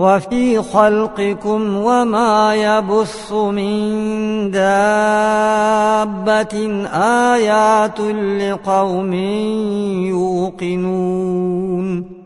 وفي خلقكم وما يبث من دابة آيات لقوم يوقنون.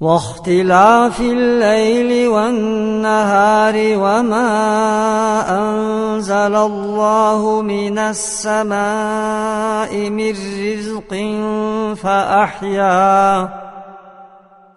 واختلاف الليل والنهار وما أنزل الله من السماء من رزق فأحيا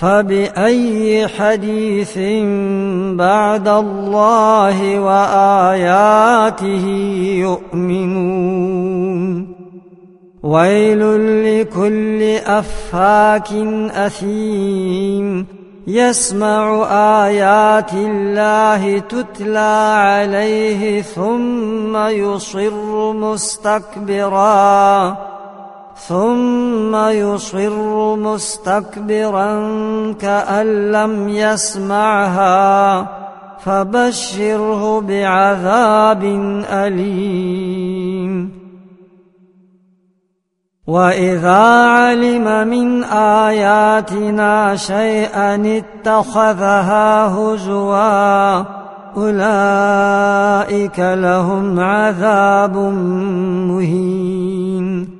فبأي حديث بعد الله وآياته يؤمنون؟ ويل لكل أفاك أثيم. يسمع آيات الله تتلى عليه ثم يصر مستكبراً. ثم يصر مستكبرا كأن لم يسمعها فبشره بعذاب أليم. وإذا علم من آياتنا شيئا اتخذها هزوا أولئك لهم عذاب مهين.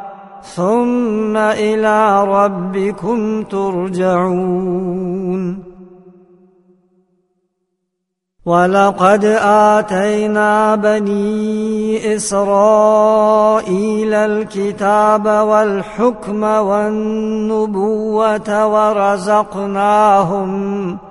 ثم إلى ربكم ترجعون. ولقد آتينا بني إسرائيل الكتاب والحكم والنبوة ورزقناهم ورزقناهم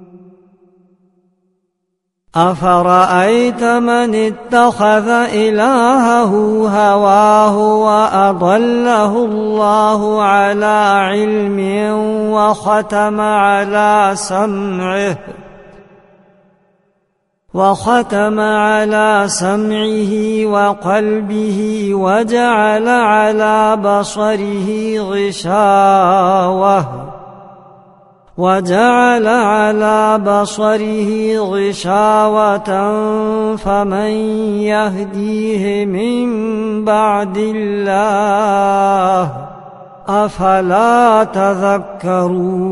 أفرأيت من اتخذ إلهه هواه وأضله الله على علم وختم على سمعه وختم على سمعه وقلبه وجعل على بصره غشاوة وجعل على بصره غشاوة فمن يهديه من بعد الله أفلا تذكرون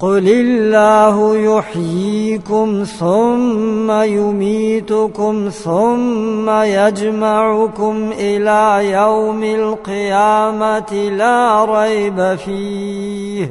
قل الله يحييكم ثم يميتكم ثم يجمعكم إلى يوم القيامة لا ريب فيه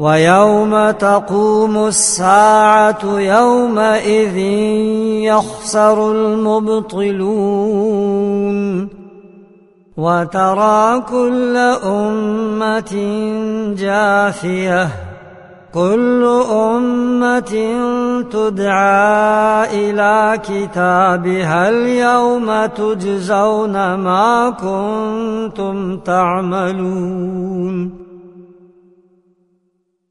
ويوم تقوم الساعة يومئذ يخسر المبطلون وترى كل أمة جاثية كل أمة تدعى إلى كتابها اليوم تجزون ما كنتم تعملون.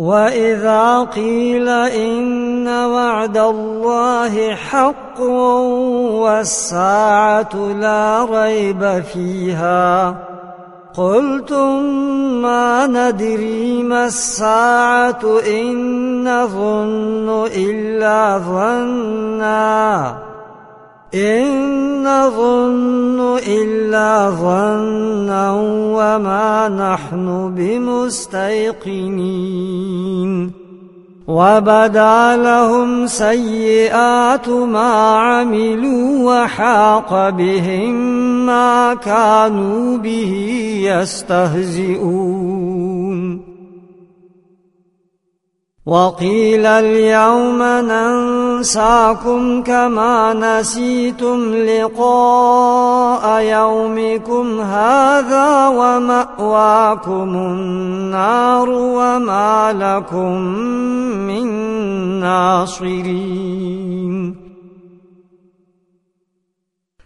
واذا قيل ان وعد الله حق والساعة لا ريب فيها قلتم ما ندري ما الساعة ان نظن الا ظنا إن نظن إلا ظنا وما نحن بمستيقنين وبدا لهم سيئات ما عملوا وحاق بهم ما كانوا به يستهزئون وقيل اليوم ننساكم كما نسيتم لقاء يومكم هذا ومأواكم النار وما لكم من ناصرين